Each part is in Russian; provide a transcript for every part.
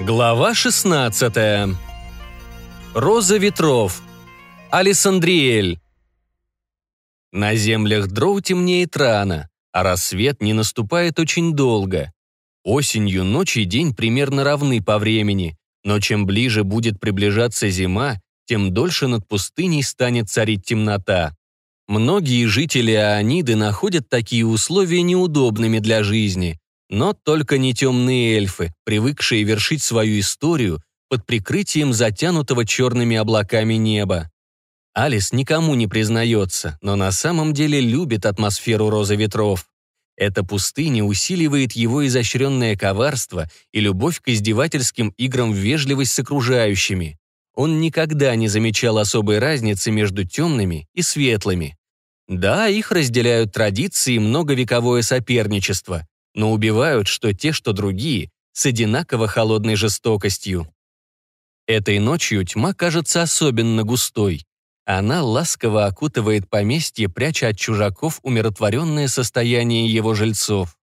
Глава 16. Роза ветров. Алисандриэль. На землях дроу темнеет рано, а рассвет не наступает очень долго. Осенью ночь и день примерно равны по времени, но чем ближе будет приближаться зима, тем дольше над пустыней станет царить темнота. Многие жители Ааниды находят такие условия неудобными для жизни, но только не темные эльфы, привыкшие вершить свою историю под прикрытием затянутого черными облаками неба. Алис никому не признается, но на самом деле любит атмосферу розы ветров. Эта пустыня усиливает его изощренное коварство и любовь к издевательским играм в вежливость с окружающими. Он никогда не замечал особой разницы между темными и светлыми. Да, их разделяют традиции и многовековое соперничество, но убивают что те, что другие, с одинаково холодной жестокостью. Этой ночью тьма кажется особенно густой. Она ласково окутывает поместье, пряча от чужаков умиротворенное состояние его жильцов.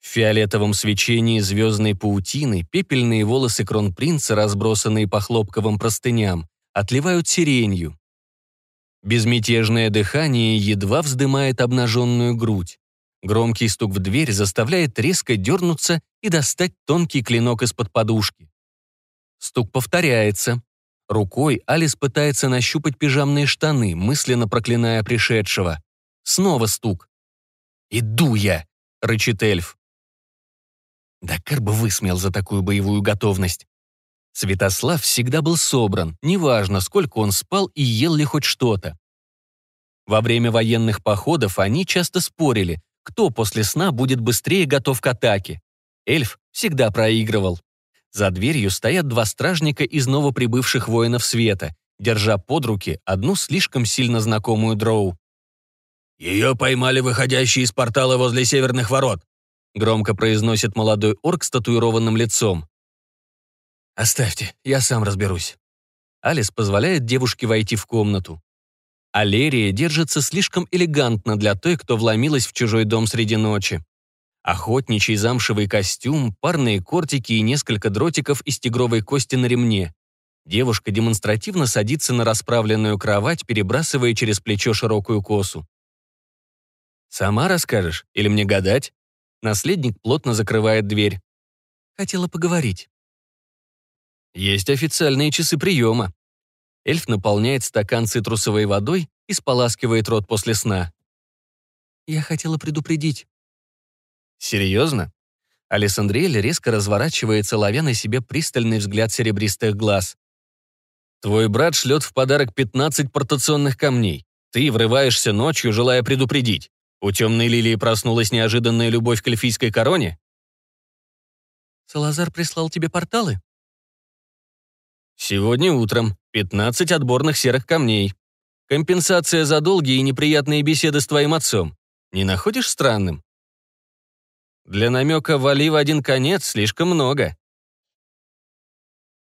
В фиолетовом свечении звездной паутины пепельные волосы кронпринца, разбросанные по хлопковым простыням, отливают сиренью. Безмятежное дыхание едва вздымает обнаженную грудь. Громкий стук в дверь заставляет резко дернуться и достать тонкий клинок из-под подушки. Стук повторяется. Рукой Алис пытается нащупать пижамные штаны, мысленно проклиная пришедшего. Снова стук. «Иду я!» — рычит эльф. Да Кэр бы высмеял за такую боевую готовность. Святослав всегда был собран, неважно, сколько он спал и ел ли хоть что-то. Во время военных походов они часто спорили, кто после сна будет быстрее готов к атаке. Эльф всегда проигрывал. За дверью стоят два стражника из новоприбывших воинов света, держа под руки одну слишком сильно знакомую дроу. «Ее поймали выходящие из портала возле северных ворот», громко произносит молодой орк с татуированным лицом. «Оставьте, я сам разберусь». Алис позволяет девушке войти в комнату. Алерия держится слишком элегантно для той, кто вломилась в чужой дом среди ночи. Охотничий замшевый костюм, парные кортики и несколько дротиков из тигровой кости на ремне. Девушка демонстративно садится на расправленную кровать, перебрасывая через плечо широкую косу. «Сама расскажешь? Или мне гадать?» Наследник плотно закрывает дверь. «Хотела поговорить». Есть официальные часы приема. Эльф наполняет стакан цитрусовой водой и споласкивает рот после сна. «Я хотела предупредить». «Серьезно?» Алессандриэль резко разворачивается, ловя на себе пристальный взгляд серебристых глаз. «Твой брат шлет в подарок 15 портационных камней. Ты врываешься ночью, желая предупредить. У темной лилии проснулась неожиданная любовь к эльфийской короне?» «Салазар прислал тебе порталы?» Сегодня утром 15 отборных серых камней. Компенсация за долгие и неприятные беседы с твоим отцом. Не находишь странным? Для намека «вали в один конец» слишком много.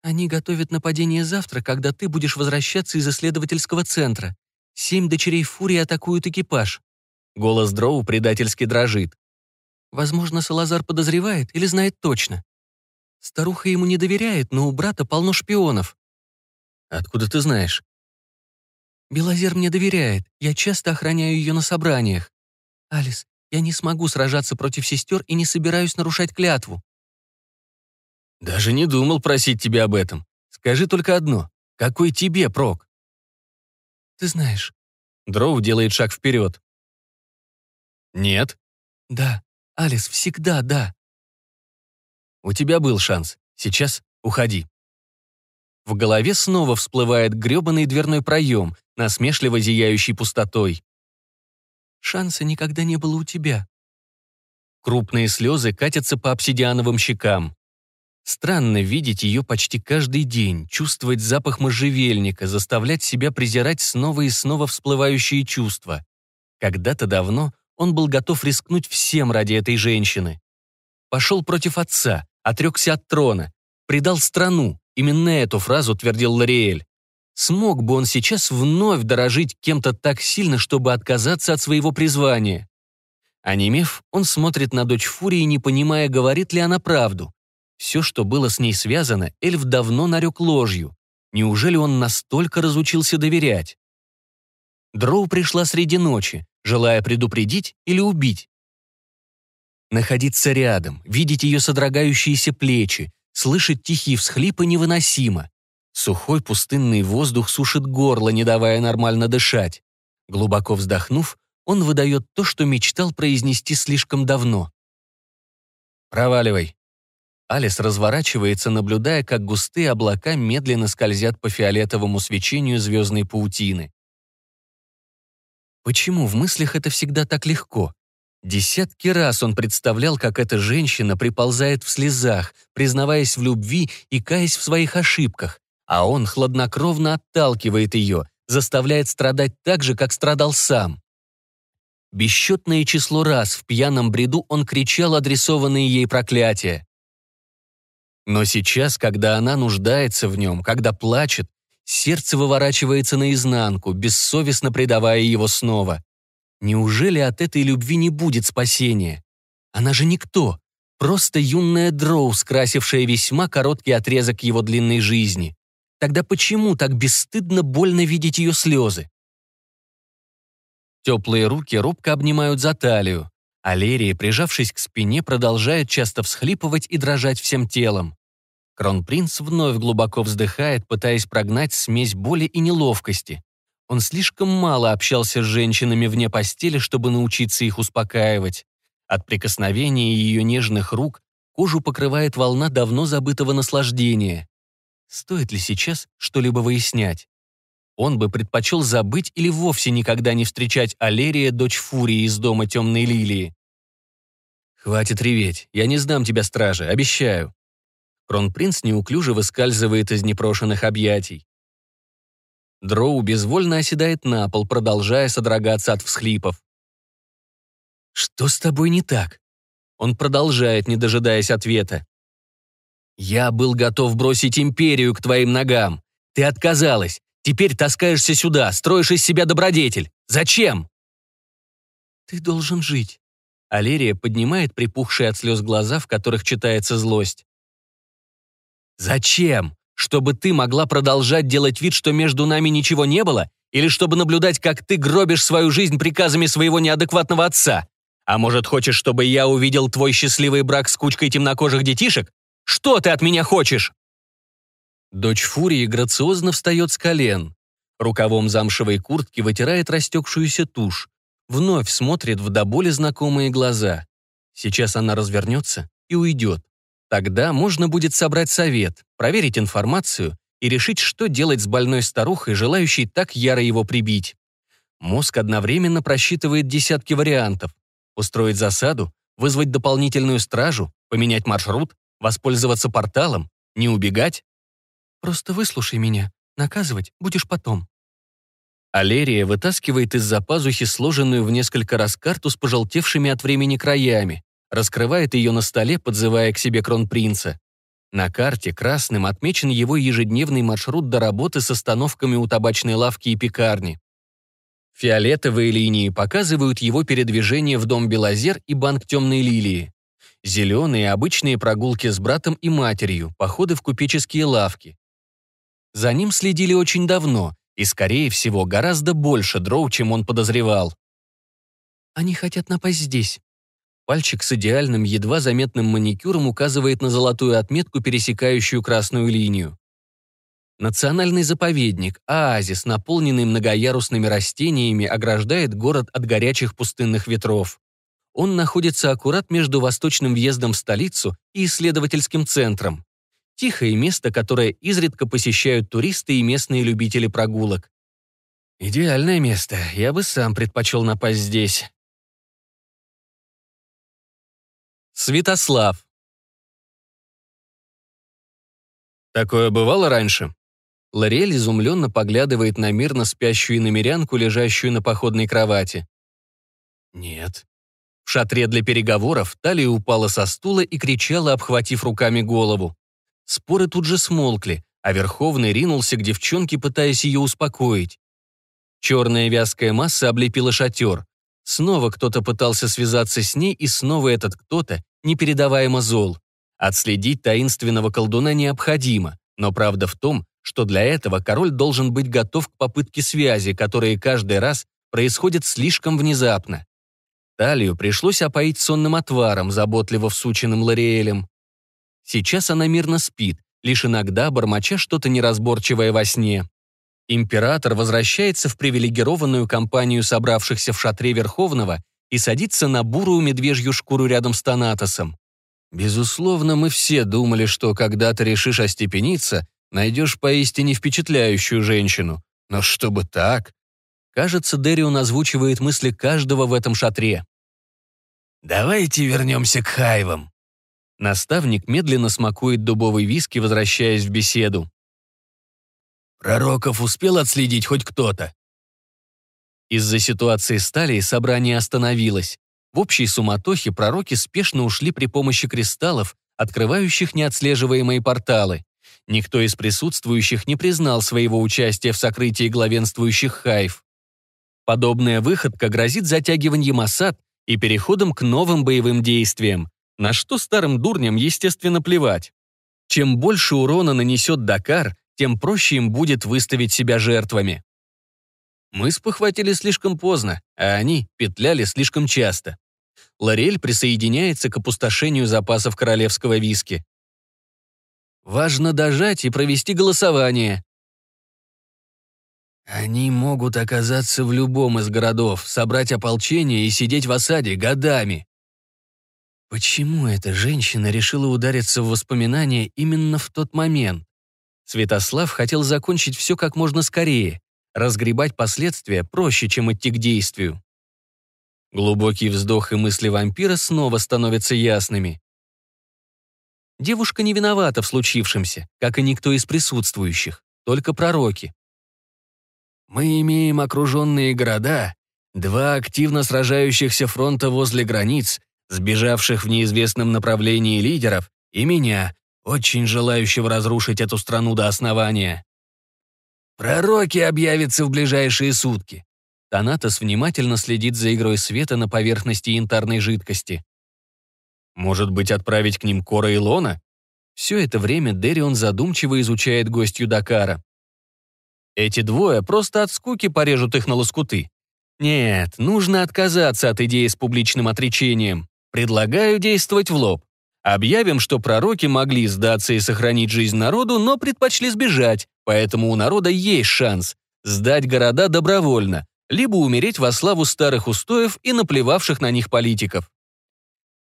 Они готовят нападение завтра, когда ты будешь возвращаться из исследовательского центра. Семь дочерей Фурии атакуют экипаж. Голос Дроу предательски дрожит. Возможно, Салазар подозревает или знает точно. Старуха ему не доверяет, но у брата полно шпионов. Откуда ты знаешь? Белозер мне доверяет. Я часто охраняю ее на собраниях. Алис, я не смогу сражаться против сестер и не собираюсь нарушать клятву. Даже не думал просить тебя об этом. Скажи только одно. Какой тебе прок? Ты знаешь. Дроу делает шаг вперед. Нет. Да. Алис, всегда да. У тебя был шанс. Сейчас уходи. В голове снова всплывает грёбаный дверной проем, насмешливо зияющий пустотой. Шанса никогда не было у тебя. Крупные слезы катятся по обсидиановым щекам. Странно видеть ее почти каждый день, чувствовать запах можжевельника, заставлять себя презирать снова и снова всплывающие чувства. Когда-то давно он был готов рискнуть всем ради этой женщины. Пошел против отца, отрекся от трона, предал страну. Именно эту фразу твердил Лориэль. Смог бы он сейчас вновь дорожить кем-то так сильно, чтобы отказаться от своего призвания? Онемев, он смотрит на дочь Фурии, не понимая, говорит ли она правду. Все, что было с ней связано, эльф давно нарек ложью. Неужели он настолько разучился доверять? Дроу пришла среди ночи, желая предупредить или убить. Находиться рядом, видеть ее содрогающиеся плечи, слышать тихие всхлипы невыносимо. Сухой пустынный воздух сушит горло, не давая нормально дышать. Глубоко вздохнув, он выдает то, что мечтал произнести слишком давно. «Проваливай». Алис разворачивается, наблюдая, как густые облака медленно скользят по фиолетовому свечению звездной паутины. Почему в мыслях это всегда так легко? Десятки раз он представлял, как эта женщина приползает в слезах, признаваясь в любви и каясь в своих ошибках, а он хладнокровно отталкивает ее, заставляет страдать так же, как страдал сам. Бесчетное число раз в пьяном бреду он кричал адресованные ей проклятия. Но сейчас, когда она нуждается в нем, когда плачет, сердце выворачивается наизнанку, бессовестно предавая его снова. Неужели от этой любви не будет спасения? Она же никто, просто юная дроу, скрасившая весьма короткий отрезок его длинной жизни. Тогда почему так бесстыдно больно видеть ее слезы? Теплые руки робко обнимают за талию. Алерия, прижавшись к спине, продолжает часто всхлипывать и дрожать всем телом. Кронпринц вновь глубоко вздыхает, пытаясь прогнать смесь боли и неловкости. Он слишком мало общался с женщинами вне постели, чтобы научиться их успокаивать. От прикосновения ее нежных рук кожу покрывает волна давно забытого наслаждения. Стоит ли сейчас что-либо выяснять? Он бы предпочел забыть или вовсе никогда не встречать Алерия, дочь Фурии из дома Темной Лилии. «Хватит реветь, я не сдам тебя страже, обещаю». Кронпринц неуклюже выскальзывает из непрошенных объятий. Дроу безвольно оседает на пол, продолжая содрогаться от всхлипов. «Что с тобой не так?» Он продолжает, не дожидаясь ответа. «Я был готов бросить империю к твоим ногам. Ты отказалась. Теперь таскаешься сюда, строишь из себя добродетель. Зачем?» «Ты должен жить». Алерия поднимает припухшие от слез глаза, в которых читается злость. «Зачем? Чтобы ты могла продолжать делать вид, что между нами ничего не было? Или чтобы наблюдать, как ты гробишь свою жизнь приказами своего неадекватного отца? А может, хочешь, чтобы я увидел твой счастливый брак с кучкой темнокожих детишек? Что ты от меня хочешь?» Дочь Фурии грациозно встает с колен. Рукавом замшевой куртки вытирает растекшуюся тушь. Вновь смотрит в до боли знакомые глаза. Сейчас она развернется и уйдет. Тогда можно будет собрать совет, проверить информацию и решить, что делать с больной старухой, желающей так яро его прибить. Мозг одновременно просчитывает десятки вариантов. Устроить засаду, вызвать дополнительную стражу, поменять маршрут, воспользоваться порталом, не убегать, Просто выслушай меня. Наказывать будешь потом». Алерия вытаскивает из-за пазухи сложенную в несколько раз карту с пожелтевшими от времени краями, раскрывает ее на столе, подзывая к себе кронпринца. На карте красным отмечен его ежедневный маршрут до работы с остановками у табачной лавки и пекарни. Фиолетовые линии показывают его передвижение в дом Белозер и банк Темной Лилии. Зеленые – обычные прогулки с братом и матерью, походы в купеческие лавки. За ним следили очень давно, и, скорее всего, гораздо больше дроу, чем он подозревал. «Они хотят напасть здесь». Пальчик с идеальным, едва заметным маникюром указывает на золотую отметку, пересекающую красную линию. Национальный заповедник, оазис, наполненный многоярусными растениями, ограждает город от горячих пустынных ветров. Он находится аккурат между восточным въездом в столицу и исследовательским центром. Тихое место, которое изредка посещают туристы и местные любители прогулок. Идеальное место. Я бы сам предпочел напасть здесь. Святослав. Такое бывало раньше? Лориэль изумленно поглядывает на мирно спящую иномерянку, лежащую на походной кровати. Нет. В шатре для переговоров Талия упала со стула и кричала, обхватив руками голову. Споры тут же смолкли, а Верховный ринулся к девчонке, пытаясь ее успокоить. Черная вязкая масса облепила шатер. Снова кто-то пытался связаться с ней, и снова этот кто-то непередаваемо зол. Отследить таинственного колдуна необходимо, но правда в том, что для этого король должен быть готов к попытке связи, которые каждый раз происходят слишком внезапно. Талию пришлось опоить сонным отваром, заботливо всученным Лориэлем. Сейчас она мирно спит, лишь иногда бормоча что-то неразборчивое во сне. Император возвращается в привилегированную компанию собравшихся в шатре Верховного и садится на бурую медвежью шкуру рядом с Танатосом. Безусловно, мы все думали, что когда ты решишь остепениться, найдешь поистине впечатляющую женщину. Но чтобы так... Кажется, Дерион озвучивает мысли каждого в этом шатре. «Давайте вернемся к хайвам». Наставник медленно смакует дубовый виски, возвращаясь в беседу. «Пророков успел отследить хоть кто-то?» Из-за ситуации с Талией собрание остановилось. В общей суматохе пророки спешно ушли при помощи кристаллов, открывающих неотслеживаемые порталы. Никто из присутствующих не признал своего участия в сокрытии главенствующих хайв. Подобная выходка грозит затягиванием осад и переходом к новым боевым действиям, на что старым дурням, естественно, плевать. Чем больше урона нанесет Дакар, тем проще им будет выставить себя жертвами. Мы спохватили слишком поздно, а они петляли слишком часто. Лорель присоединяется к опустошению запасов королевского виски. Важно дожать и провести голосование. Они могут оказаться в любом из городов, собрать ополчение и сидеть в осаде годами. Почему эта женщина решила удариться в воспоминания именно в тот момент? Святослав хотел закончить все как можно скорее. Разгребать последствия проще, чем идти к действию. Глубокий вздох и мысли вампира снова становятся ясными. Девушка не виновата в случившемся, как и никто из присутствующих, только пророки. Мы имеем окруженные города, два активно сражающихся фронта возле границ, сбежавших в неизвестном направлении лидеров, и меня, очень желающего разрушить эту страну до основания. Пророки объявятся в ближайшие сутки. Танатос внимательно следит за игрой света на поверхности янтарной жидкости. Может быть, отправить к ним Кора и Лона? Все это время Дерион задумчиво изучает гостью Дакара. Эти двое просто от скуки порежут их на лоскуты. Нет, нужно отказаться от идеи с публичным отречением. Предлагаю действовать в лоб. Объявим, что пророки могли сдаться и сохранить жизнь народу, но предпочли сбежать, поэтому у народа есть шанс сдать города добровольно, либо умереть во славу старых устоев и наплевавших на них политиков.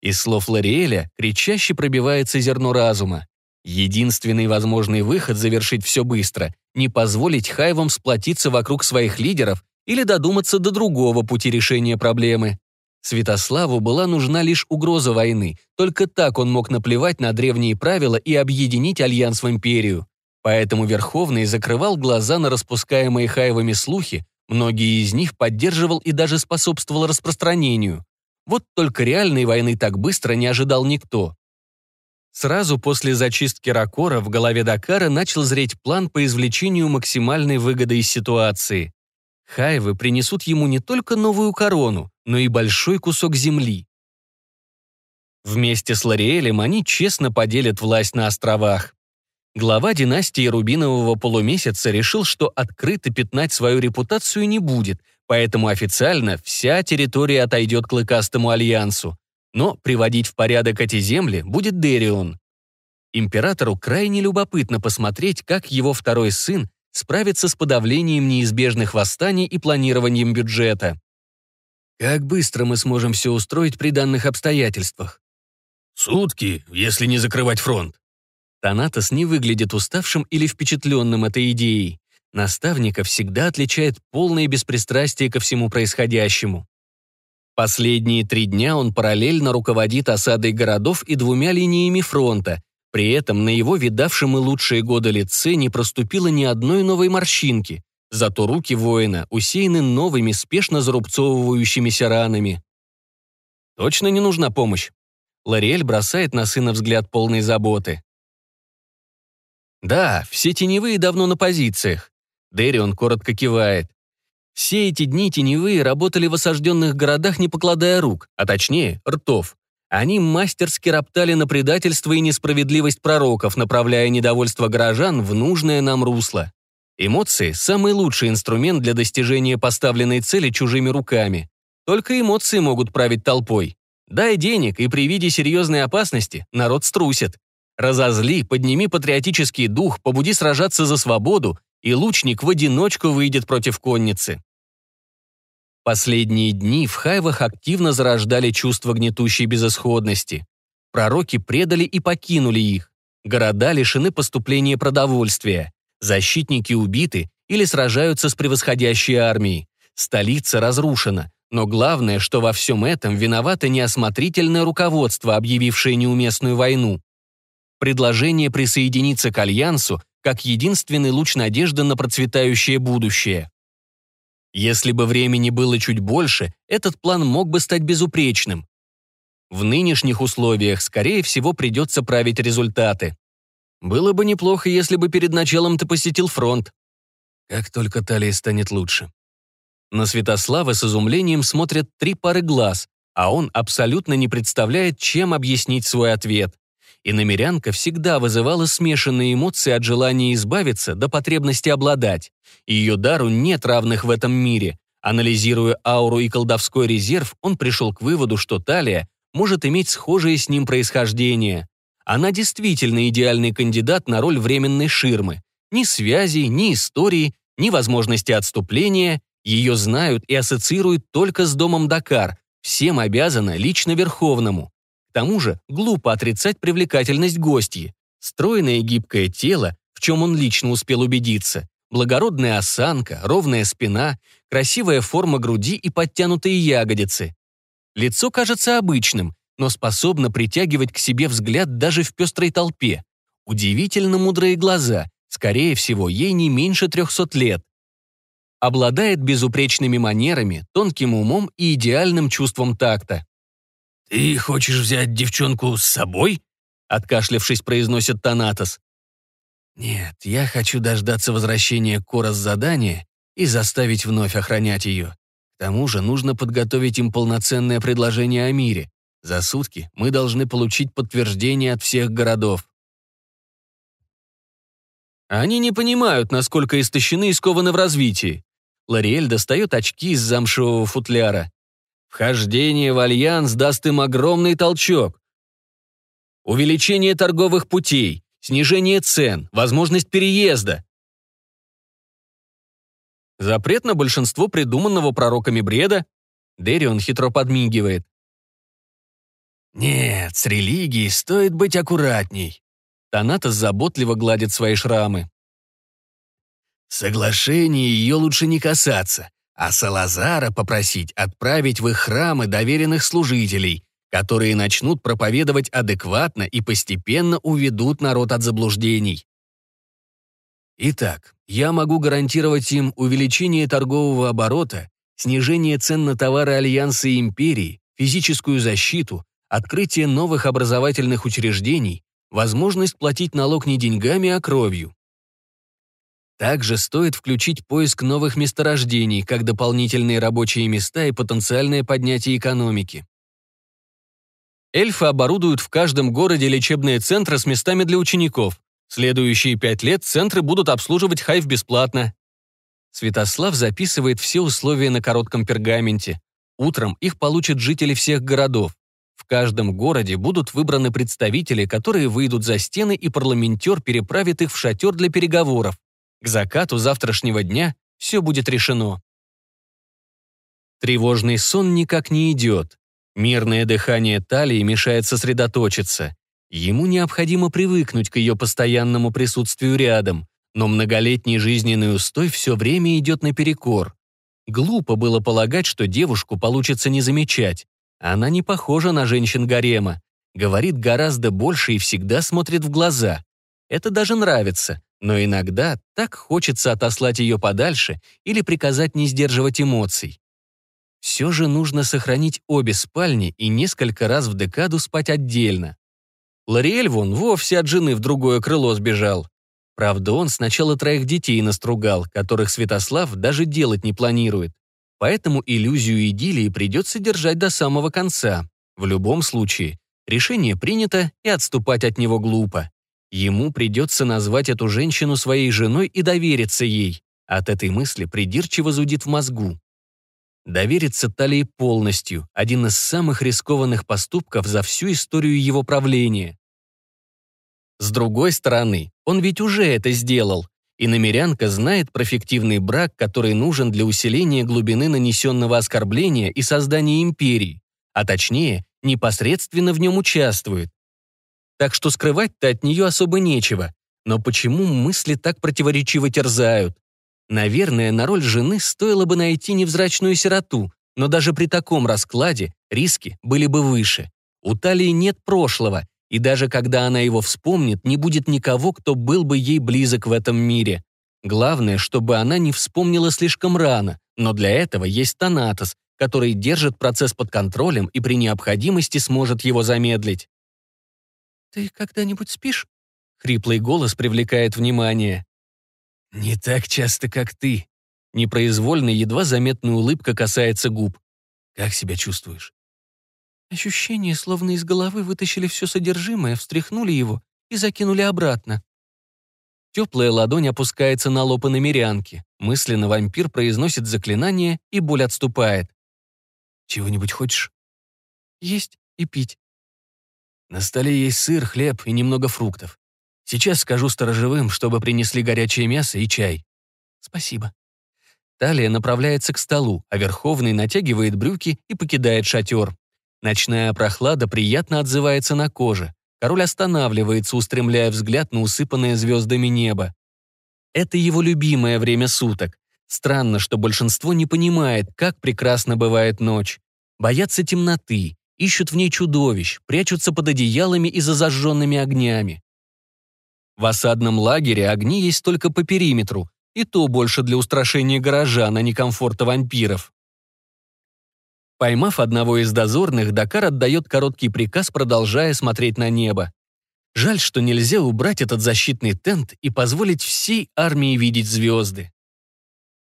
Из слов Лориэля кричаще пробивается зерно разума. Единственный возможный выход завершить все быстро — не позволить Хайвам сплотиться вокруг своих лидеров или додуматься до другого пути решения проблемы. Святославу была нужна лишь угроза войны, только так он мог наплевать на древние правила и объединить альянс в империю. Поэтому Верховный закрывал глаза на распускаемые Хайвами слухи, Многие из них поддерживал и даже способствовал распространению. Вот только реальной войны так быстро не ожидал никто. Сразу после зачистки Ракора в голове Дакара начал зреть план по извлечению максимальной выгоды из ситуации. Хайвы принесут ему не только новую корону, но и большой кусок земли. Вместе с Лориэлем они честно поделят власть на островах. Глава династии Рубинового полумесяца решил, что открыто пятнать свою репутацию не будет, поэтому официально вся территория отойдет к Клыкастому альянсу. Но приводить в порядок эти земли будет Дерион. Императору крайне любопытно посмотреть, как его второй сын справится с подавлением неизбежных восстаний и планированием бюджета. Как быстро мы сможем все устроить при данных обстоятельствах? Сутки, если не закрывать фронт. Танатос не выглядит уставшим или впечатленным этой идеей. Наставника всегда отличает полное беспристрастие ко всему происходящему. Последние три дня он параллельно руководит осадой городов и двумя линиями фронта. При этом на его видавшем и лучшие годы лице не проступило ни одной новой морщинки. Зато руки воина усеяны новыми, спешно зарубцовывающимися ранами. Точно не нужна помощь. Лориэль бросает на сына взгляд полной заботы. Да, все теневые давно на позициях. Дэрион коротко кивает. Все эти дни теневые работали в осажденных городах, не покладая рук, а точнее, ртов. Они мастерски роптали на предательство и несправедливость пророков, направляя недовольство горожан в нужное нам русло. Эмоции – самый лучший инструмент для достижения поставленной цели чужими руками. Только эмоции могут править толпой. Дай денег, и при виде серьезной опасности народ струсит. Разозли, подними патриотический дух, побуди сражаться за свободу, и лучник в одиночку выйдет против конницы. Последние дни в Хайвах активно зарождали чувство гнетущей безысходности. Пророки предали и покинули их. Города лишены поступления продовольствия. Защитники убиты или сражаются с превосходящей армией. Столица разрушена. Но главное, что во всем этом виновато неосмотрительное руководство, объявившее неуместную войну. Предложение присоединиться к Альянсу как единственный луч надежды на процветающее будущее. Если бы времени было чуть больше, этот план мог бы стать безупречным. В нынешних условиях, скорее всего, придется править результаты. Было бы неплохо, если бы перед началом ты посетил фронт. Как только талия станет лучше. На Святослава с изумлением смотрят три пары глаз, а он абсолютно не представляет, чем объяснить свой ответ. И намерянка всегда вызывала смешанные эмоции от желания избавиться до потребности обладать. Ее дару нет равных в этом мире. Анализируя ауру и колдовской резерв, он пришел к выводу, что Талия может иметь схожее с ним происхождение. Она действительно идеальный кандидат на роль временной ширмы. Ни связей, ни истории, ни возможности отступления. Ее знают и ассоциируют только с домом Дакар. Всем обязана лично Верховному. Тому же глупо отрицать привлекательность гостьи. Стройное гибкое тело, в чем он лично успел убедиться, благородная осанка, ровная спина, красивая форма груди и подтянутые ягодицы. Лицо кажется обычным, но способна притягивать к себе взгляд даже в пестрой толпе. Удивительно мудрые глаза, скорее всего, ей не меньше 300 лет. Обладает безупречными манерами, тонким умом и идеальным чувством такта. «Ты хочешь взять девчонку с собой?» Откашлявшись, произносит Танатос. «Нет, я хочу дождаться возвращения Кора с задания и заставить вновь охранять ее. К тому же нужно подготовить им полноценное предложение о мире. За сутки мы должны получить подтверждение от всех городов. Они не понимают, насколько истощены и скованы в развитии. Лориэль достает очки из замшевого футляра. Вхождение в альянс даст им огромный толчок. Увеличение торговых путей, снижение цен, возможность переезда. Запрет на большинство придуманного пророками бреда? Дерион хитро подмигивает. «Нет, с религией стоит быть аккуратней». Танатос заботливо гладит свои шрамы. Соглашение ее лучше не касаться, а Салазара попросить отправить в их храмы доверенных служителей, которые начнут проповедовать адекватно и постепенно уведут народ от заблуждений. Итак, я могу гарантировать им увеличение торгового оборота, снижение цен на товары Альянса и Империи, физическую защиту, открытие новых образовательных учреждений, возможность платить налог не деньгами, а кровью. Также стоит включить поиск новых месторождений, как дополнительные рабочие места и потенциальное поднятие экономики. Эльфы оборудуют в каждом городе лечебные центры с местами для учеников. Следующие пять лет центры будут обслуживать Хайв бесплатно. Святослав записывает все условия на коротком пергаменте. Утром их получат жители всех городов. В каждом городе будут выбраны представители, которые выйдут за стены, и парламентер переправит их в шатер для переговоров. К закату завтрашнего дня все будет решено. Тревожный сон никак не идет. Мирное дыхание талии мешает сосредоточиться. Ему необходимо привыкнуть к ее постоянному присутствию рядом, но многолетний жизненный устой все время идет наперекор. Глупо было полагать, что девушку получится не замечать. Она не похожа на женщин гарема. Говорит гораздо больше и всегда смотрит в глаза. Это даже нравится, но иногда так хочется отослать ее подальше или приказать не сдерживать эмоций. Все же нужно сохранить обе спальни и несколько раз в декаду спать отдельно. Лориэль вон вовсе от жены в другое крыло сбежал. Правда, он сначала троих детей настругал, которых Святослав даже делать не планирует. Поэтому иллюзию идиллии придется держать до самого конца. В любом случае, Решение принято, и отступать от него глупо. Ему придется назвать эту женщину своей женой и довериться ей. От этой мысли придирчиво зудит в мозгу. Довериться Талии полностью – один из самых рискованных поступков за всю историю его правления. С другой стороны, он ведь уже это сделал, и намерянка знает про фиктивный брак, который нужен для усиления глубины нанесенного оскорбления и создания империи, а точнее, непосредственно в нем участвует. Так что скрывать-то от нее особо нечего. Но почему мысли так противоречиво терзают? Наверное, на роль жены стоило бы найти невзрачную сироту, но даже при таком раскладе риски были бы выше. У Талии нет прошлого, и даже когда она его вспомнит, не будет никого, кто был бы ей близок в этом мире. Главное, чтобы она не вспомнила слишком рано, но для этого есть Танатос, который держит процесс под контролем и при необходимости сможет его замедлить. «Ты когда-нибудь спишь?» Хриплый голос привлекает внимание. «Не так часто, как ты». Непроизвольно, едва заметная улыбка касается губ. «Как себя чувствуешь?» Ощущение, словно из головы вытащили все содержимое, встряхнули его и закинули обратно. Теплая ладонь опускается на лоб намерянки. Мысленно вампир произносит заклинание, и боль отступает. «Чего-нибудь хочешь?» «Есть и пить». На столе есть сыр, хлеб и немного фруктов. Сейчас скажу сторожевым, чтобы принесли горячее мясо и чай. Спасибо. Талия направляется к столу, а Верховный натягивает брюки и покидает шатер. Ночная прохлада приятно отзывается на коже. Король останавливается, устремляя взгляд на усыпанное звездами небо. Это его любимое время суток. Странно, что большинство не понимает, как прекрасно бывает ночь. Боятся темноты, ищут в ней чудовищ, прячутся под одеялами и за зажженными огнями. В осадном лагере огни есть только по периметру, и то больше для устрашения горожан, а не комфорта вампиров. Поймав одного из дозорных, Дакар отдает короткий приказ, продолжая смотреть на небо. Жаль, что нельзя убрать этот защитный тент и позволить всей армии видеть звезды.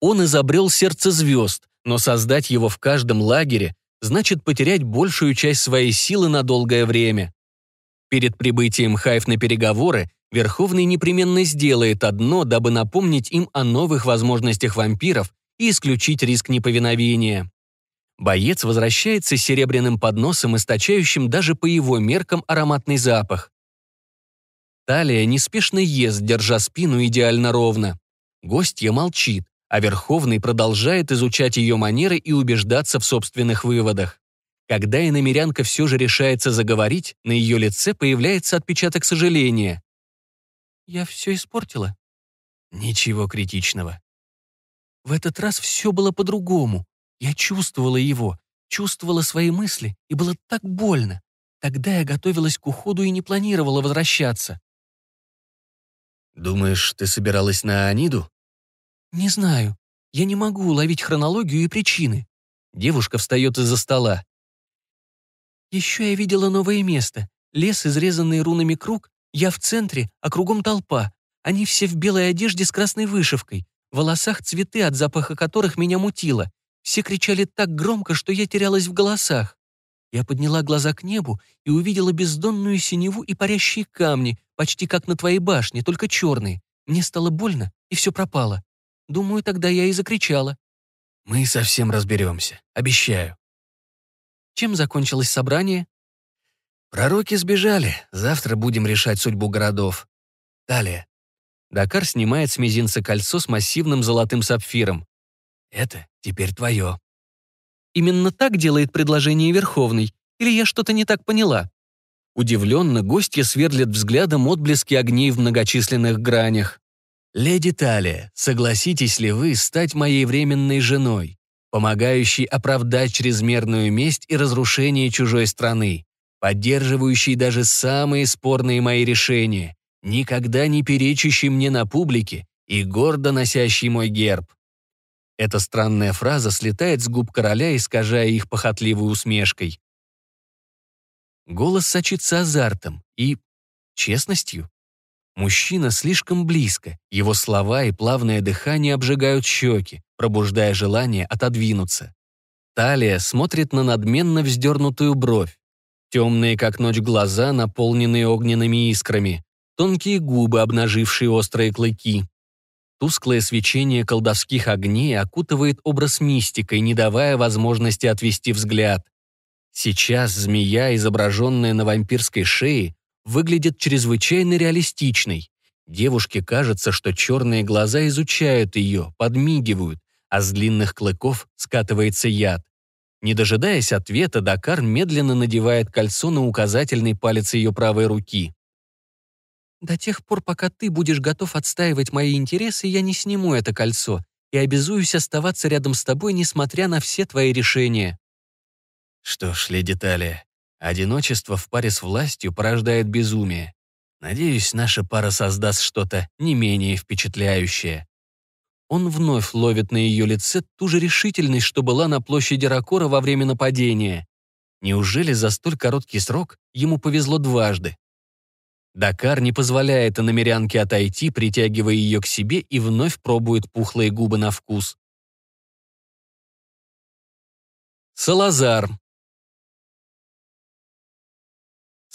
Он изобрел сердце звезд, но создать его в каждом лагере значит потерять большую часть своей силы на долгое время. Перед прибытием Хайф на переговоры Верховный непременно сделает одно, дабы напомнить им о новых возможностях вампиров и исключить риск неповиновения. Боец возвращается с серебряным подносом, источающим даже по его меркам ароматный запах. Талия неспешно ест, держа спину идеально ровно. Гостья молчит, а Верховный продолжает изучать ее манеры и убеждаться в собственных выводах. Когда иномерянка все же решается заговорить, на ее лице появляется отпечаток сожаления. Я все испортила? Ничего критичного. В этот раз все было по-другому. Я чувствовала его, чувствовала свои мысли, и было так больно. Тогда я готовилась к уходу и не планировала возвращаться. «Думаешь, ты собиралась на Аниду?» «Не знаю. Я не могу уловить хронологию и причины». Девушка встает из-за стола. «Еще я видела новое место. Лес, изрезанный рунами круг, я в центре, а кругом толпа. Они все в белой одежде с красной вышивкой. В волосах цветы, от запаха которых меня мутило. Все кричали так громко, что я терялась в голосах. Я подняла глаза к небу и увидела бездонную синеву и парящие камни, почти как на твоей башне, только черные. Мне стало больно, и все пропало. Думаю, тогда я и закричала. «Мы совсем разберемся, обещаю». Чем закончилось собрание? Пророки сбежали. Завтра будем решать судьбу городов. Далее. Дакар снимает с мизинца кольцо с массивным золотым сапфиром. Это теперь твое. Именно так делает предложение Верховный. Или я что-то не так поняла? Удивленно гостья сверлит взглядом отблески огней в многочисленных гранях. «Леди Талия, согласитесь ли вы стать моей временной женой, помогающей оправдать чрезмерную месть и разрушение чужой страны? поддерживающий даже самые спорные мои решения, никогда не перечащий мне на публике и гордо носящий мой герб. Эта странная фраза слетает с губ короля, искажая их похотливой усмешкой. Голос сочится азартом и честностью. Мужчина слишком близко, его слова и плавное дыхание обжигают щеки, пробуждая желание отодвинуться. Талия смотрит на надменно вздернутую бровь. Темные, как ночь, глаза, наполненные огненными искрами. Тонкие губы, обнажившие острые клыки. Тусклое свечение колдовских огней окутывает образ мистикой, не давая возможности отвести взгляд. Сейчас змея, изображенная на вампирской шее, выглядит чрезвычайно реалистичной. Девушке кажется, что черные глаза изучают ее, подмигивают, а с длинных клыков скатывается яд. Не дожидаясь ответа, Дакар медленно надевает кольцо на указательный палец ее правой руки. «До тех пор, пока ты будешь готов отстаивать мои интересы, я не сниму это кольцо и обязуюсь оставаться рядом с тобой, несмотря на все твои решения». Что ж, леди Талия, одиночество в паре с властью порождает безумие. Надеюсь, наша пара создаст что-то не менее впечатляющее. Он вновь ловит на ее лице ту же решительность, что была на площади Ракора во время нападения. Неужели за столь короткий срок ему повезло дважды? Дакар не позволяет иномерянке отойти, притягивая ее к себе и вновь пробует пухлые губы на вкус. Салазар.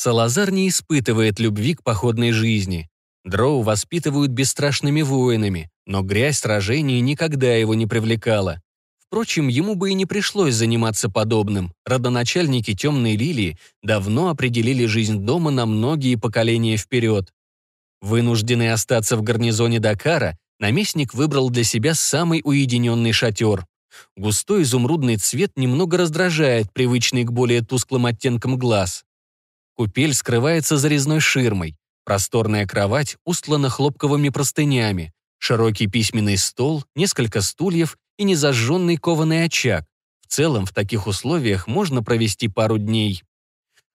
Салазар не испытывает любви к походной жизни. Дроу воспитывают бесстрашными воинами, но грязь сражений никогда его не привлекала. Впрочем, ему бы и не пришлось заниматься подобным. Родоначальники Темной Лилии давно определили жизнь дома на многие поколения вперед. Вынужденный остаться в гарнизоне Дакара, наместник выбрал для себя самый уединенный шатер. Густой изумрудный цвет немного раздражает привычный к более тусклым оттенкам глаз. Купель скрывается за резной ширмой. Просторная кровать устлана хлопковыми простынями, широкий письменный стол, несколько стульев и незажженный кованый очаг. В целом, в таких условиях можно провести пару дней.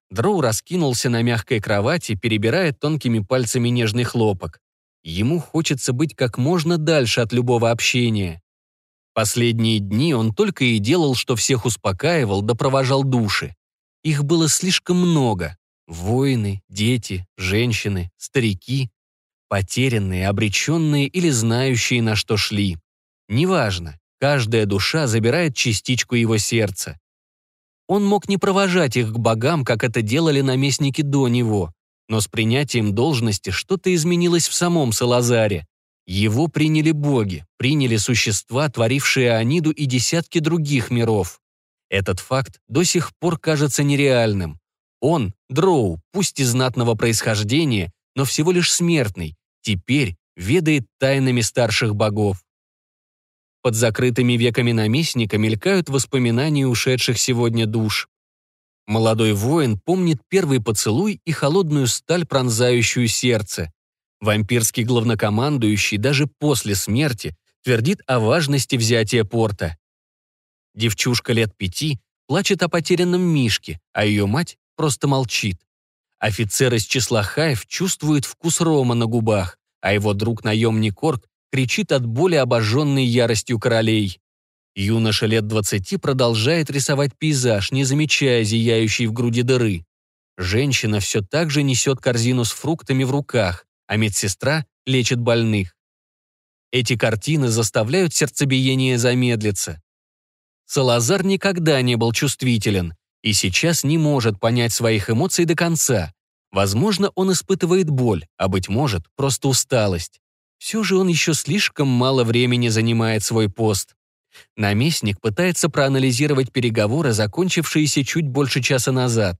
Дроу раскинулся на мягкой кровати, перебирая тонкими пальцами нежный хлопок. Ему хочется быть как можно дальше от любого общения. Последние дни он только и делал, что всех успокаивал да провожал души. Их было слишком много. Воины, дети, женщины, старики, потерянные, обреченные или знающие, на что шли. Неважно, каждая душа забирает частичку его сердца. Он мог не провожать их к богам, как это делали наместники до него, но с принятием должности что-то изменилось в самом Салазаре. Его приняли боги, приняли существа, творившие Аниду и десятки других миров. Этот факт до сих пор кажется нереальным. Он, Дроу, пусть и знатного происхождения, но всего лишь смертный, теперь ведает тайнами старших богов. Под закрытыми веками наместника мелькают воспоминания ушедших сегодня душ. Молодой воин помнит первый поцелуй и холодную сталь, пронзающую сердце. Вампирский главнокомандующий даже после смерти твердит о важности взятия порта. Девчушка лет пяти плачет о потерянном Мишке, а ее мать просто молчит. Офицер из числа Хаев чувствует вкус рома на губах, а его друг-наемник Орк кричит от боли, обожженной яростью королей. Юноша лет двадцати продолжает рисовать пейзаж, не замечая зияющей в груди дыры. Женщина все так же несет корзину с фруктами в руках, а медсестра лечит больных. Эти картины заставляют сердцебиение замедлиться. Салазар никогда не был чувствителен, и сейчас не может понять своих эмоций до конца. Возможно, он испытывает боль, а, быть может, просто усталость. Все же он еще слишком мало времени занимает свой пост. Наместник пытается проанализировать переговоры, закончившиеся чуть больше часа назад.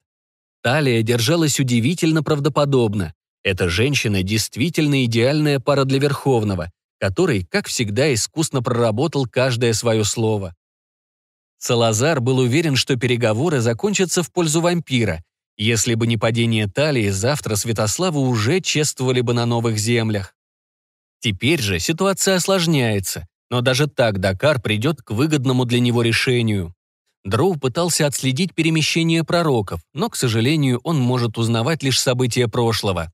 Талия держалась удивительно правдоподобно. Эта женщина действительно идеальная пара для Верховного, который, как всегда, искусно проработал каждое свое слово. Салазар был уверен, что переговоры закончатся в пользу вампира. Если бы не падение Талии, завтра Святославу уже чествовали бы на новых землях. Теперь же ситуация осложняется, но даже так Дакар придет к выгодному для него решению. Дроу пытался отследить перемещение пророков, но, к сожалению, он может узнавать лишь события прошлого.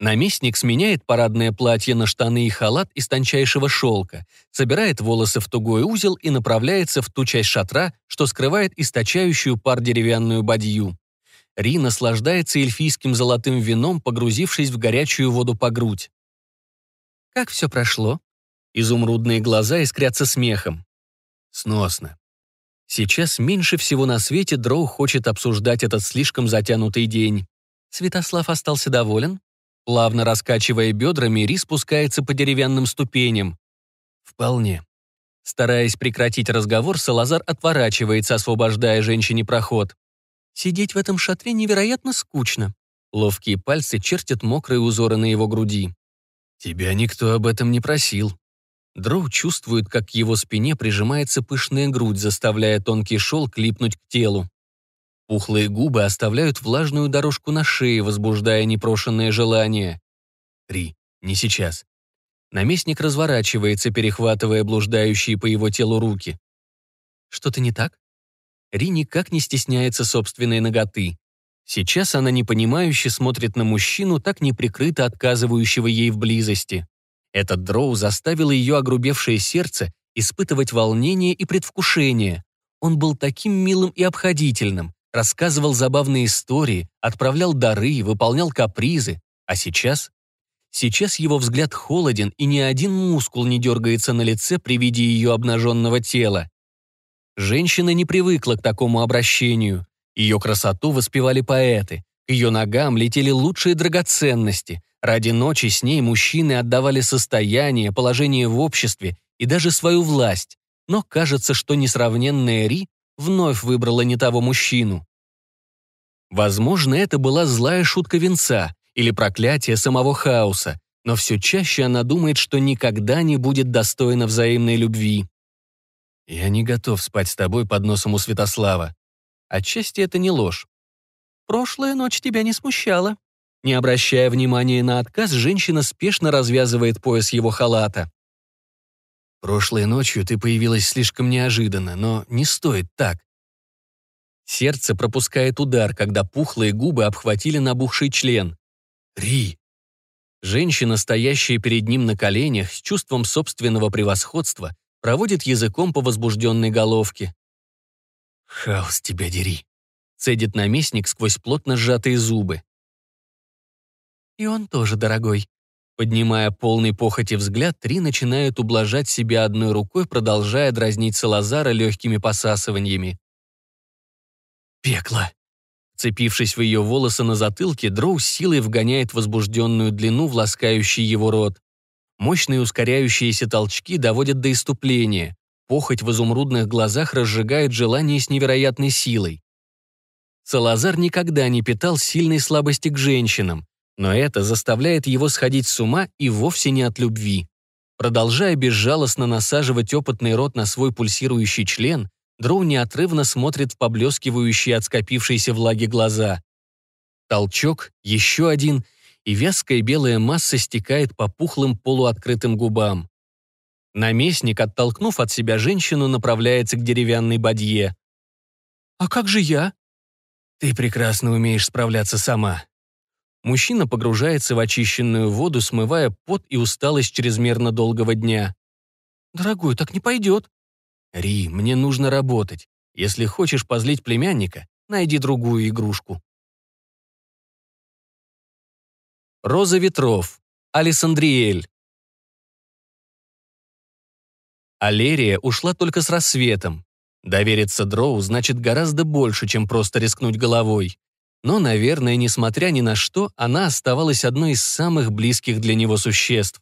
Наместник сменяет парадное платье на штаны и халат из тончайшего шелка, собирает волосы в тугой узел и направляется в ту часть шатра, что скрывает источающую пар деревянную бадью. Ри наслаждается эльфийским золотым вином, погрузившись в горячую воду по грудь. «Как все прошло?» Изумрудные глаза искрятся смехом. «Сносно. Сейчас меньше всего на свете Дроу хочет обсуждать этот слишком затянутый день. Святослав остался доволен. Плавно раскачивая бедрами, Ри спускается по деревянным ступеням. Вполне. Стараясь прекратить разговор, Салазар отворачивается, освобождая женщине проход. Сидеть в этом шатре невероятно скучно. Ловкие пальцы чертят мокрые узоры на его груди. Тебя никто об этом не просил. Дроу чувствует, как к его спине прижимается пышная грудь, заставляя тонкий шелк липнуть к телу. Пухлые губы оставляют влажную дорожку на шее, возбуждая непрошенное желание. Ри, не сейчас. Наместник разворачивается, перехватывая блуждающие по его телу руки. Что-то не так? Ри никак не стесняется собственной ноготы. Сейчас она непонимающе смотрит на мужчину, так неприкрыто отказывающего ей в близости. Этот дроу заставил ее огрубевшее сердце испытывать волнение и предвкушение. Он был таким милым и обходительным, рассказывал забавные истории, отправлял дары, выполнял капризы. А сейчас? Сейчас его взгляд холоден, и ни один мускул не дергается на лице при виде ее обнаженного тела. Женщина не привыкла к такому обращению. Ее красоту воспевали поэты. К ее ногам летели лучшие драгоценности. Ради ночи с ней мужчины отдавали состояние, положение в обществе и даже свою власть. Но кажется, что несравненная Ри вновь выбрала не того мужчину. Возможно, это была злая шутка венца или проклятие самого хаоса, но все чаще она думает, что никогда не будет достойна взаимной любви. «Я не готов спать с тобой под носом у Святослава». Отчасти это не ложь. «Прошлая ночь тебя не смущала». Не обращая внимания на отказ, женщина спешно развязывает пояс его халата. «Прошлой ночью ты появилась слишком неожиданно, но не стоит так. Сердце пропускает удар, когда пухлые губы обхватили набухший член. «Ри!» Женщина, стоящая перед ним на коленях, с чувством собственного превосходства, проводит языком по возбужденной головке. «Хаос тебя дери!» — цедит наместник сквозь плотно сжатые зубы. «И он тоже дорогой». Поднимая полный похоти взгляд, Три начинает ублажать себя одной рукой, продолжая дразнить Салазара легкими посасываниями. Пекло. Цепившись в ее волосы на затылке, Дроу силой вгоняет возбужденную длину в ласкающий его рот. Мощные ускоряющиеся толчки доводят до иступления. Похоть в изумрудных глазах разжигает желание с невероятной силой. Салазар никогда не питал сильной слабости к женщинам, но это заставляет его сходить с ума и вовсе не от любви. Продолжая безжалостно насаживать опытный рот на свой пульсирующий член, Дроу неотрывно смотрит в поблескивающие от скопившейся влаги глаза. Толчок, еще один, и вязкая белая масса стекает по пухлым полуоткрытым губам. Наместник, оттолкнув от себя женщину, направляется к деревянной бадье. «А как же я?» «Ты прекрасно умеешь справляться сама». Мужчина погружается в очищенную воду, смывая пот и усталость чрезмерно долгого дня. «Дорогой, так не пойдет», «Ри, мне нужно работать. Если хочешь позлить племянника, найди другую игрушку». Роза ветров. Алисандриэль. Алерия ушла только с рассветом. Довериться Дроу значит гораздо больше, чем просто рискнуть головой. Но, наверное, несмотря ни на что, она оставалась одной из самых близких для него существ.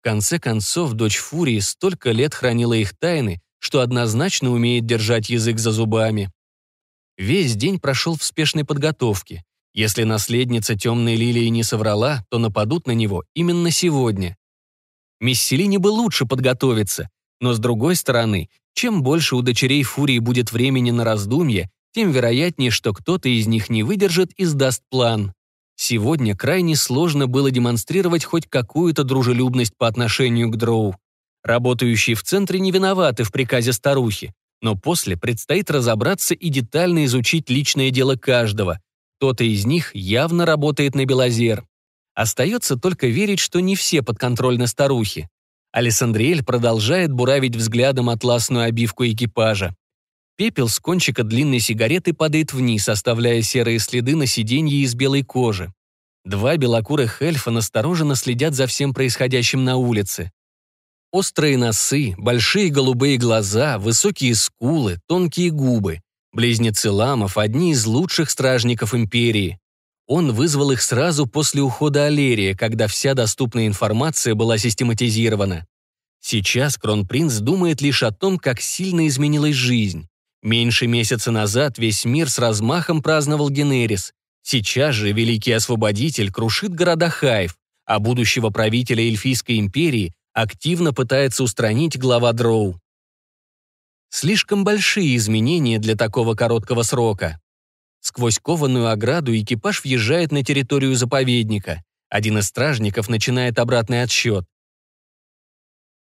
В конце концов, дочь Фурии столько лет хранила их тайны, что однозначно умеет держать язык за зубами. Весь день прошел в спешной подготовке. Если наследница темной лилии не соврала, то нападут на него именно сегодня. Мисселине бы лучше подготовиться, но с другой стороны, чем больше у дочерей Фурии будет времени на раздумье, тем вероятнее, что кто-то из них не выдержит и сдаст план. Сегодня крайне сложно было демонстрировать хоть какую-то дружелюбность по отношению к Дроу. Работающие в центре не виноваты в приказе старухи, но после предстоит разобраться и детально изучить личное дело каждого. Кто-то из них явно работает на Белозер. Остается только верить, что не все подконтрольны старухе. Алессандриэль продолжает буравить взглядом атласную обивку экипажа. Пепел с кончика длинной сигареты падает вниз, оставляя серые следы на сиденье из белой кожи. Два белокурых эльфа настороженно следят за всем происходящим на улице. Острые носы, большие голубые глаза, высокие скулы, тонкие губы. Близнецы Ламов – одни из лучших стражников империи. Он вызвал их сразу после ухода Алерия, когда вся доступная информация была систематизирована. Сейчас кронпринц думает лишь о том, как сильно изменилась жизнь. Меньше месяца назад весь мир с размахом праздновал Генерис. Сейчас же Великий Освободитель крушит города Хайв, а будущего правителя Эльфийской империи активно пытается устранить глава Дроу. Слишком большие изменения для такого короткого срока. Сквозь кованую ограду экипаж въезжает на территорию заповедника. Один из стражников начинает обратный отсчет.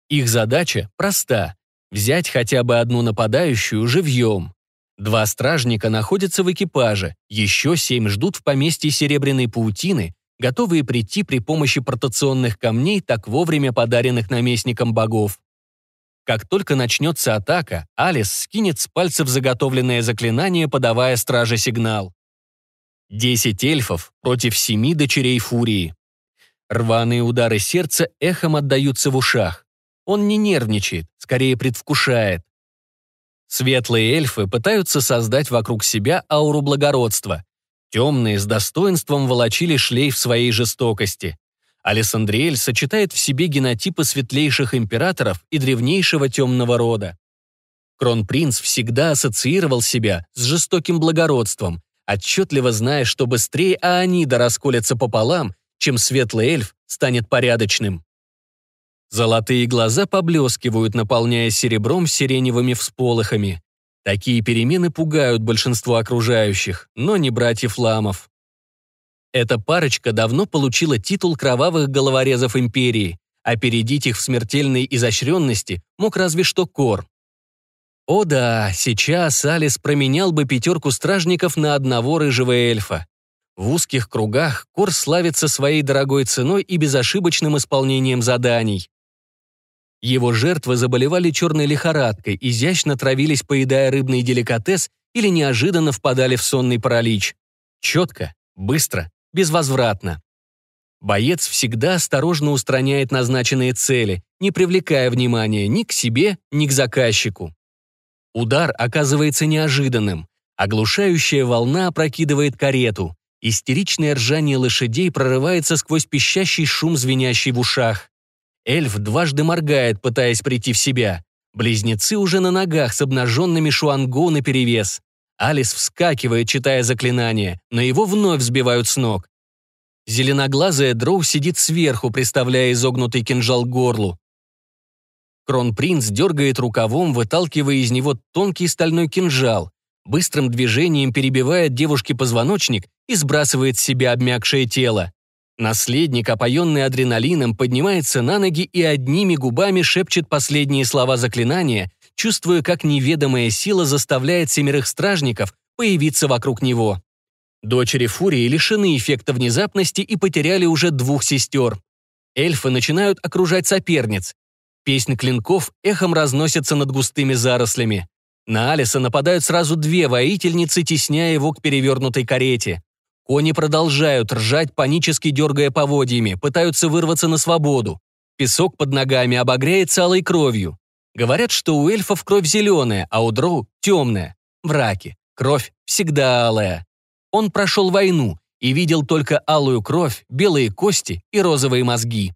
Их задача проста – взять хотя бы одну нападающую живьем. Два стражника находятся в экипаже, еще семь ждут в поместье Серебряной паутины, готовые прийти при помощи портационных камней, так вовремя подаренных наместником богов. Как только начнется атака, Алис скинет с пальцев заготовленное заклинание, подавая страже сигнал. Десять эльфов против семи дочерей Фурии. Рваные удары сердца эхом отдаются в ушах. Он не нервничает, скорее предвкушает. Светлые эльфы пытаются создать вокруг себя ауру благородства. Темные с достоинством волочили шлейф своей жестокости. Алессандриэль сочетает в себе генотипы светлейших императоров и древнейшего темного рода. Кронпринц всегда ассоциировал себя с жестоким благородством, отчетливо зная, что быстрее Аанида расколется пополам, чем светлый эльф станет порядочным. Золотые глаза поблескивают, наполняя серебром сиреневыми всполохами. Такие перемены пугают большинство окружающих, но не братьев Ламов. Эта парочка давно получила титул кровавых головорезов империи. Опередить их в смертельной изощренности мог разве что Кор. О да, сейчас Алис променял бы пятерку стражников на одного рыжего эльфа. В узких кругах Кор славится своей дорогой ценой и безошибочным исполнением заданий. Его жертвы заболевали черной лихорадкой, изящно травились, поедая рыбный деликатес или неожиданно впадали в сонный паралич. Четко, быстро, безвозвратно. Боец всегда осторожно устраняет назначенные цели, не привлекая внимания ни к себе, ни к заказчику. Удар оказывается неожиданным. Оглушающая волна опрокидывает карету. Истеричное ржание лошадей прорывается сквозь пищащий шум, звенящий в ушах. Эльф дважды моргает, пытаясь прийти в себя. Близнецы уже на ногах с обнаженными шуангу наперевес. Алис вскакивает, читая заклинание, но его вновь сбивают с ног. Зеленоглазая дроу сидит сверху, приставляя изогнутый кинжал горлу. Кронпринц дергает рукавом, выталкивая из него тонкий стальной кинжал, быстрым движением перебивает девушке позвоночник и сбрасывает с себя обмякшее тело. Наследник, опоенный адреналином, поднимается на ноги и одними губами шепчет последние слова заклинания, чувствуя, как неведомая сила заставляет семерых стражников появиться вокруг него. Дочери Фурии лишены эффекта внезапности и потеряли уже двух сестер. Эльфы начинают окружать соперниц. Песнь клинков эхом разносится над густыми зарослями. На Алиса нападают сразу две воительницы, тесняя его к перевернутой карете. Кони продолжают ржать, панически дергая поводьями, пытаются вырваться на свободу. Песок под ногами обогреется алой кровью. Говорят, что у эльфов кровь зеленая, а у дроу темная. Враки. Кровь всегда алая. Он прошел войну и видел только алую кровь, белые кости и розовые мозги.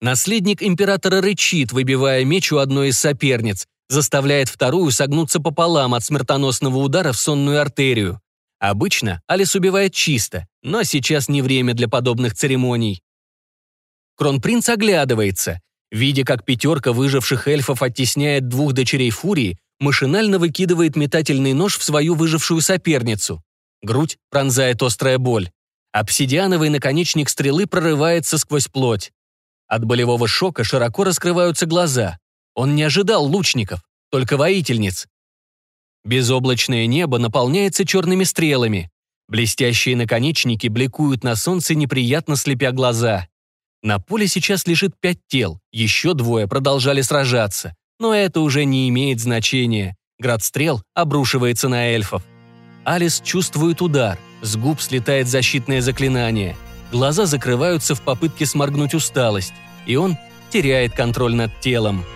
Наследник императора рычит, выбивая меч у одной из соперниц, заставляет вторую согнуться пополам от смертоносного удара в сонную артерию. Обычно Алис убивает чисто, но сейчас не время для подобных церемоний. Кронпринц оглядывается, Видя, как пятерка выживших эльфов оттесняет двух дочерей Фурии, машинально выкидывает метательный нож в свою выжившую соперницу. Грудь пронзает острая боль. Обсидиановый наконечник стрелы прорывается сквозь плоть. От болевого шока широко раскрываются глаза. Он не ожидал лучников, только воительниц. Безоблачное небо наполняется черными стрелами. Блестящие наконечники бликуют на солнце, неприятно слепя глаза. На поле сейчас лежит пять тел, еще двое продолжали сражаться. Но это уже не имеет значения. Град стрел обрушивается на эльфов. Алис чувствует удар, с губ слетает защитное заклинание. Глаза закрываются в попытке сморгнуть усталость, и он теряет контроль над телом –